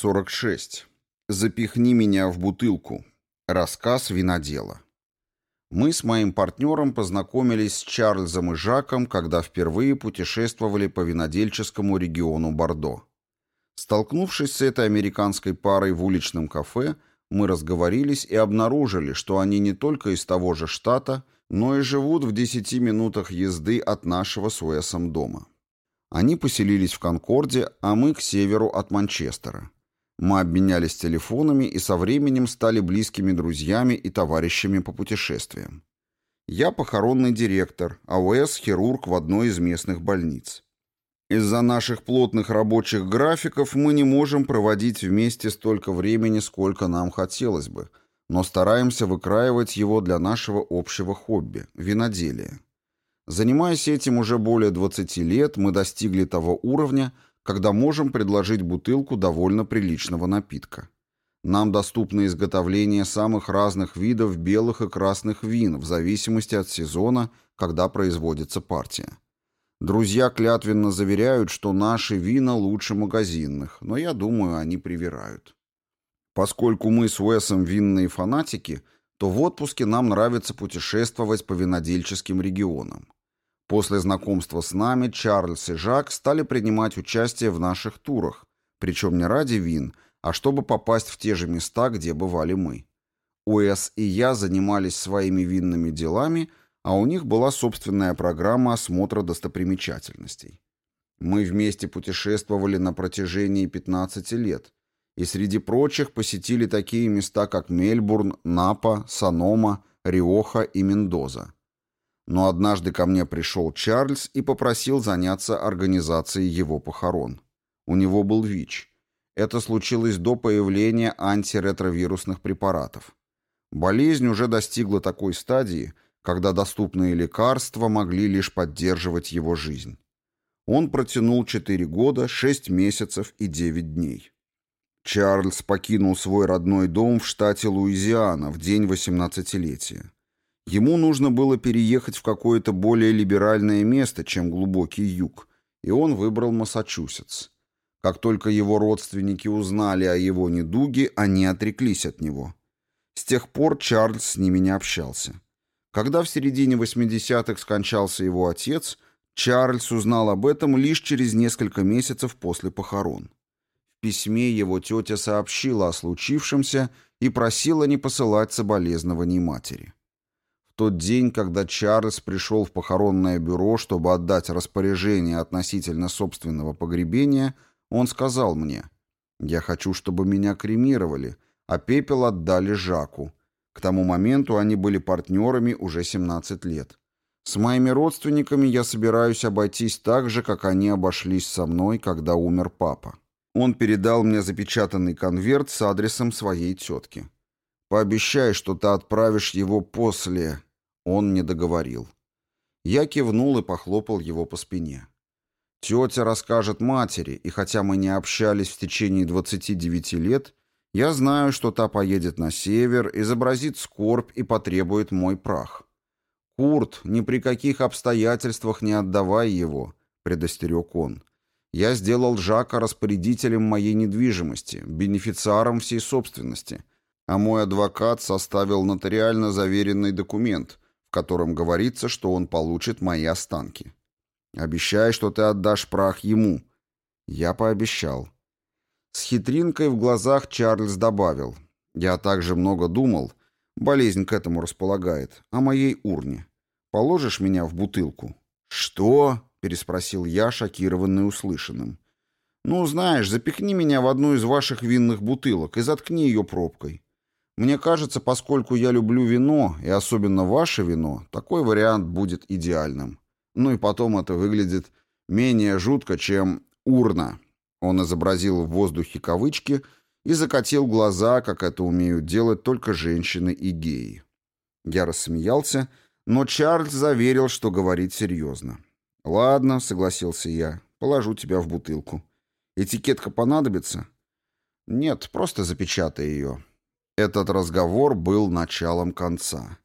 46. Запихни меня в бутылку. Рассказ винодела. Мы с моим партнером познакомились с Чарльзом и Жаком, когда впервые путешествовали по винодельческому региону Бордо. Столкнувшись с этой американской парой в уличном кафе, мы разговорились и обнаружили, что они не только из того же штата, но и живут в 10 минутах езды от нашего с Уэсом дома. Они поселились в Конкорде, а мы к северу от Манчестера. Мы обменялись телефонами и со временем стали близкими друзьями и товарищами по путешествиям. Я похоронный директор, а Уэс – хирург в одной из местных больниц. Из-за наших плотных рабочих графиков мы не можем проводить вместе столько времени, сколько нам хотелось бы, но стараемся выкраивать его для нашего общего хобби – виноделия. Занимаясь этим уже более 20 лет, мы достигли того уровня, когда можем предложить бутылку довольно приличного напитка. Нам доступно изготовление самых разных видов белых и красных вин в зависимости от сезона, когда производится партия. Друзья клятвенно заверяют, что наши вина лучше магазинных, но я думаю, они привирают. Поскольку мы с Уэсом винные фанатики, то в отпуске нам нравится путешествовать по винодельческим регионам. После знакомства с нами Чарльз и Жак стали принимать участие в наших турах, причем не ради вин, а чтобы попасть в те же места, где бывали мы. Уэс и я занимались своими винными делами, а у них была собственная программа осмотра достопримечательностей. Мы вместе путешествовали на протяжении 15 лет и среди прочих посетили такие места, как Мельбурн, Напа, Санома, Риоха и Мендоза. Но однажды ко мне пришел Чарльз и попросил заняться организацией его похорон. У него был ВИЧ. Это случилось до появления антиретровирусных препаратов. Болезнь уже достигла такой стадии, когда доступные лекарства могли лишь поддерживать его жизнь. Он протянул 4 года, 6 месяцев и 9 дней. Чарльз покинул свой родной дом в штате Луизиана в день 18-летия. Ему нужно было переехать в какое-то более либеральное место, чем глубокий юг, и он выбрал Массачусетс. Как только его родственники узнали о его недуге, они отреклись от него. С тех пор Чарльз с ними не общался. Когда в середине 80-х скончался его отец, Чарльз узнал об этом лишь через несколько месяцев после похорон. В письме его тетя сообщила о случившемся и просила не посылать соболезнований матери тот день, когда Чарльз пришел в похоронное бюро, чтобы отдать распоряжение относительно собственного погребения, он сказал мне, «Я хочу, чтобы меня кремировали, а пепел отдали Жаку». К тому моменту они были партнерами уже 17 лет. С моими родственниками я собираюсь обойтись так же, как они обошлись со мной, когда умер папа. Он передал мне запечатанный конверт с адресом своей тетки. «Пообещай, что ты отправишь его после...» Он не договорил. Я кивнул и похлопал его по спине. Тетя расскажет матери, и хотя мы не общались в течение 29 лет, я знаю, что та поедет на север, изобразит скорбь и потребует мой прах. «Курт, ни при каких обстоятельствах не отдавай его», — предостерег он. «Я сделал Жака распорядителем моей недвижимости, бенефициаром всей собственности, а мой адвокат составил нотариально заверенный документ, котором говорится, что он получит мои останки. Обещай, что ты отдашь прах ему. Я пообещал. С хитринкой в глазах Чарльз добавил. Я также много думал, болезнь к этому располагает, о моей урне. Положишь меня в бутылку? Что? переспросил я, шокированный услышанным. Ну, знаешь, запихни меня в одну из ваших винных бутылок и заткни ее пробкой. Мне кажется, поскольку я люблю вино, и особенно ваше вино, такой вариант будет идеальным. Ну и потом это выглядит менее жутко, чем урна. Он изобразил в воздухе кавычки и закатил глаза, как это умеют делать только женщины и геи. Я рассмеялся, но Чарльз заверил, что говорит серьезно. «Ладно», — согласился я, — «положу тебя в бутылку. Этикетка понадобится?» «Нет, просто запечатай ее. Этот разговор был началом конца.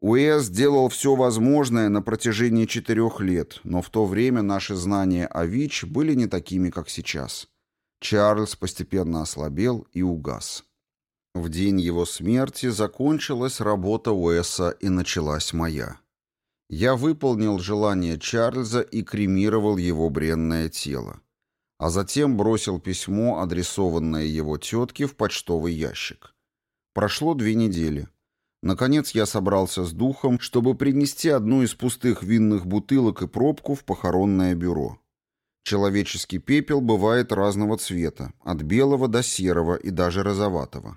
Уэс делал все возможное на протяжении четырех лет, но в то время наши знания о ВИЧ были не такими, как сейчас. Чарльз постепенно ослабел и угас. В день его смерти закончилась работа Уэса и началась моя. Я выполнил желание Чарльза и кремировал его бренное тело. А затем бросил письмо, адресованное его тетке, в почтовый ящик. Прошло две недели. Наконец я собрался с духом, чтобы принести одну из пустых винных бутылок и пробку в похоронное бюро. Человеческий пепел бывает разного цвета, от белого до серого и даже розоватого.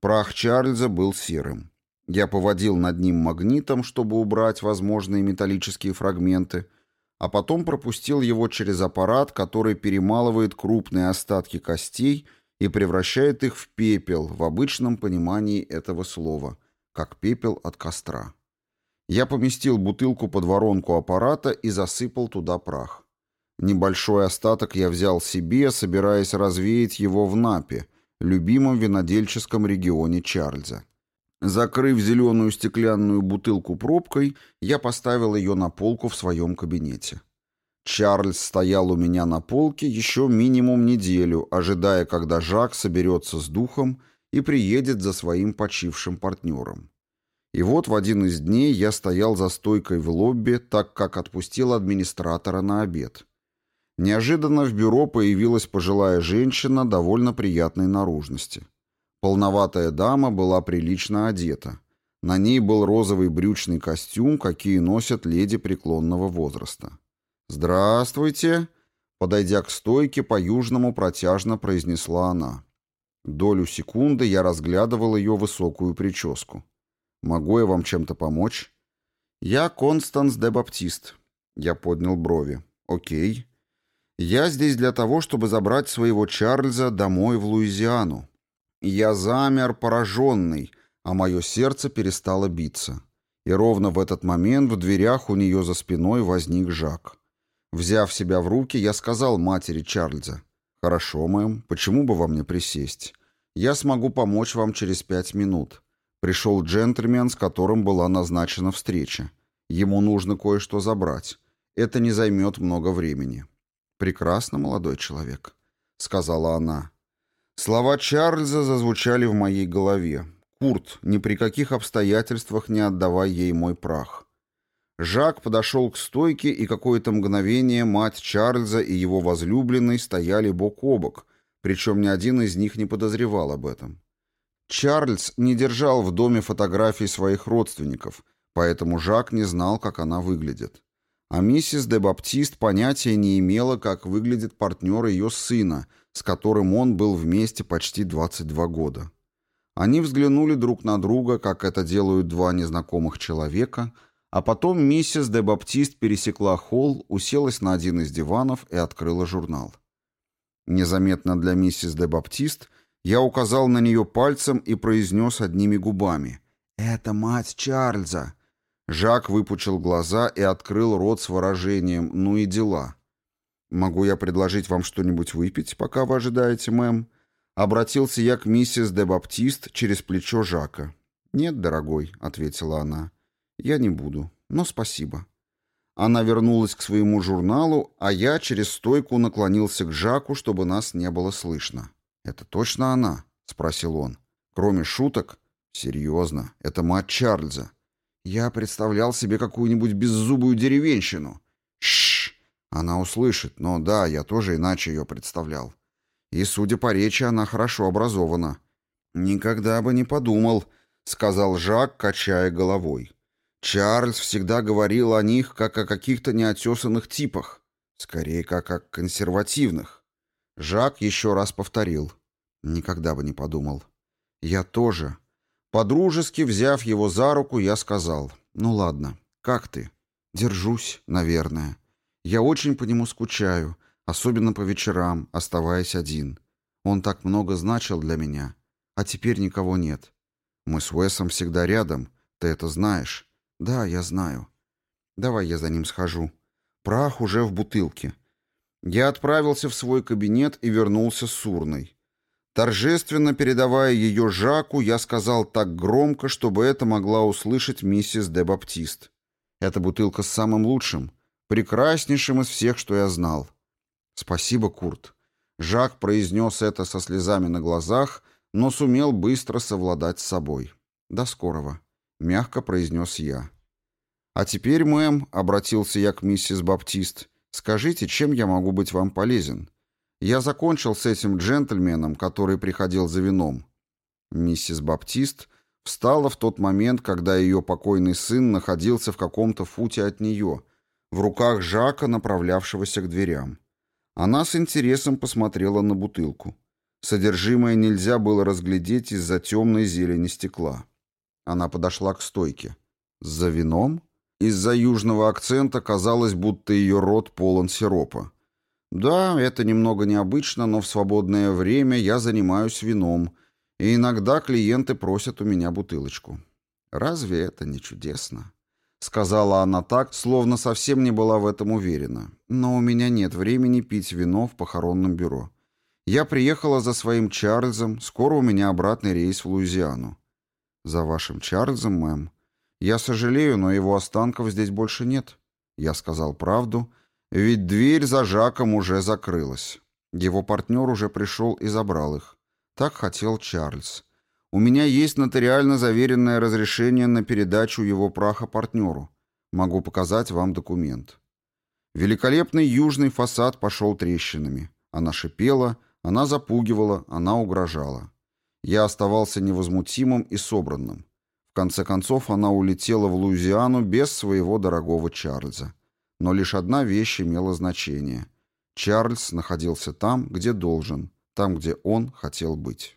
Прах Чарльза был серым. Я поводил над ним магнитом, чтобы убрать возможные металлические фрагменты, а потом пропустил его через аппарат, который перемалывает крупные остатки костей и превращает их в пепел в обычном понимании этого слова, как пепел от костра. Я поместил бутылку под воронку аппарата и засыпал туда прах. Небольшой остаток я взял себе, собираясь развеять его в Напе, любимом винодельческом регионе Чарльза. Закрыв зеленую стеклянную бутылку пробкой, я поставил ее на полку в своем кабинете. Чарльз стоял у меня на полке еще минимум неделю, ожидая, когда Жак соберется с духом и приедет за своим почившим партнером. И вот в один из дней я стоял за стойкой в лобби, так как отпустил администратора на обед. Неожиданно в бюро появилась пожилая женщина довольно приятной наружности. Полноватая дама была прилично одета. На ней был розовый брючный костюм, какие носят леди преклонного возраста. «Здравствуйте!» Подойдя к стойке, по-южному протяжно произнесла она. Долю секунды я разглядывал ее высокую прическу. «Могу я вам чем-то помочь?» «Я Констанс де Баптист». Я поднял брови. «Окей. Я здесь для того, чтобы забрать своего Чарльза домой в Луизиану. Я замер, пораженный, а мое сердце перестало биться. И ровно в этот момент в дверях у нее за спиной возник Жак. Взяв себя в руки, я сказал матери Чарльза, «Хорошо, мэм, почему бы вам не присесть? Я смогу помочь вам через пять минут». Пришел джентльмен, с которым была назначена встреча. Ему нужно кое-что забрать. Это не займет много времени. «Прекрасно, молодой человек», — сказала она. Слова Чарльза зазвучали в моей голове. «Курт, ни при каких обстоятельствах не отдавай ей мой прах». Жак подошел к стойке, и какое-то мгновение мать Чарльза и его возлюбленный стояли бок о бок, причем ни один из них не подозревал об этом. Чарльз не держал в доме фотографий своих родственников, поэтому Жак не знал, как она выглядит. А миссис де Баптист понятия не имела, как выглядит партнер ее сына — с которым он был вместе почти 22 года. Они взглянули друг на друга, как это делают два незнакомых человека, а потом миссис де Баптист пересекла холл, уселась на один из диванов и открыла журнал. Незаметно для миссис де Баптист я указал на нее пальцем и произнес одними губами. «Это мать Чарльза!» Жак выпучил глаза и открыл рот с выражением «ну и дела». «Могу я предложить вам что-нибудь выпить, пока вы ожидаете, мэм?» Обратился я к миссис де Баптист через плечо Жака. «Нет, дорогой», — ответила она. «Я не буду, но спасибо». Она вернулась к своему журналу, а я через стойку наклонился к Жаку, чтобы нас не было слышно. «Это точно она?» — спросил он. «Кроме шуток?» «Серьезно, это мать Чарльза. Я представлял себе какую-нибудь беззубую деревенщину». «Шшш!» Она услышит, но да, я тоже иначе ее представлял. И, судя по речи, она хорошо образована. «Никогда бы не подумал», — сказал Жак, качая головой. «Чарльз всегда говорил о них, как о каких-то неотесанных типах. Скорее, как о консервативных». Жак еще раз повторил. «Никогда бы не подумал». «Я тоже». Подружески взяв его за руку, я сказал. «Ну ладно, как ты?» «Держусь, наверное». Я очень по нему скучаю, особенно по вечерам, оставаясь один. Он так много значил для меня, а теперь никого нет. Мы с Уэсом всегда рядом, ты это знаешь. Да, я знаю. Давай я за ним схожу. Прах уже в бутылке. Я отправился в свой кабинет и вернулся с урной. Торжественно передавая ее Жаку, я сказал так громко, чтобы это могла услышать миссис де Баптист. Эта бутылка с самым лучшим. Прекраснейшим из всех, что я знал. Спасибо, Курт. Жак произнес это со слезами на глазах, но сумел быстро совладать с собой. «До скорого», — мягко произнес я. «А теперь, мэм», — обратился я к миссис Баптист, — «скажите, чем я могу быть вам полезен? Я закончил с этим джентльменом, который приходил за вином». Миссис Баптист встала в тот момент, когда ее покойный сын находился в каком-то футе от нее, в руках Жака, направлявшегося к дверям. Она с интересом посмотрела на бутылку. Содержимое нельзя было разглядеть из-за темной зелени стекла. Она подошла к стойке. «За вином?» Из-за южного акцента казалось, будто ее рот полон сиропа. «Да, это немного необычно, но в свободное время я занимаюсь вином, и иногда клиенты просят у меня бутылочку. Разве это не чудесно?» Сказала она так, словно совсем не была в этом уверена. «Но у меня нет времени пить вино в похоронном бюро. Я приехала за своим Чарльзом, скоро у меня обратный рейс в Луизиану». «За вашим Чарльзом, мэм?» «Я сожалею, но его останков здесь больше нет». Я сказал правду, ведь дверь за Жаком уже закрылась. Его партнер уже пришел и забрал их. Так хотел Чарльз. У меня есть нотариально заверенное разрешение на передачу его праха партнеру. Могу показать вам документ. Великолепный южный фасад пошел трещинами. Она шипела, она запугивала, она угрожала. Я оставался невозмутимым и собранным. В конце концов, она улетела в Луизиану без своего дорогого Чарльза. Но лишь одна вещь имела значение. Чарльз находился там, где должен, там, где он хотел быть.